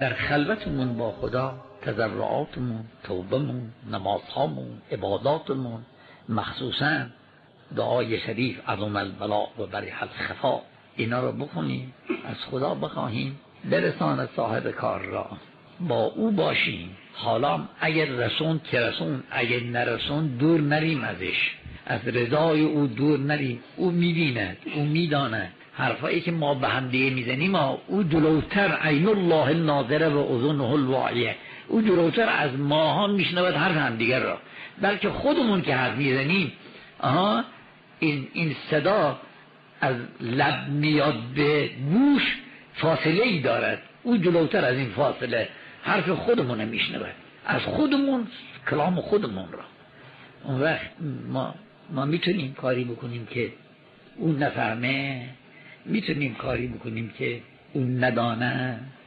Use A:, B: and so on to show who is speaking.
A: در خلوتمون با خدا تضرعاتمون توبهمون نمازهامون عباداتمون مخصوصا دعای شریف عظم البلاء و بریح الخفا اینا رو بخونیم از خدا بخواهیم برسان صاحب کار را. با او باشیم. حالا اگر رسون که رسون اگر نرسون دور نریم ازش. از رضای او دور نریم. او می‌بیند او می‌داند. حرفایی که ما به هم دیگه می‌زنیم او جلوتر عین الله ناظره و اذنه الواعیه. او جلوتر از ماها میشنود حرف هم دیگر را. بلکه خودمون که حرف می‌زنیم آها این, این صدا از لب میاد به گوش فاصله ای دارد. او جلوتر از این فاصله حرف خودمون میشنود. از خودمون کلام خودمون را. اون وقت ما, ما می‌تونیم کاری بکنیم که اون نفهمه. می‌تونیم کاری بکنیم که اون ندانه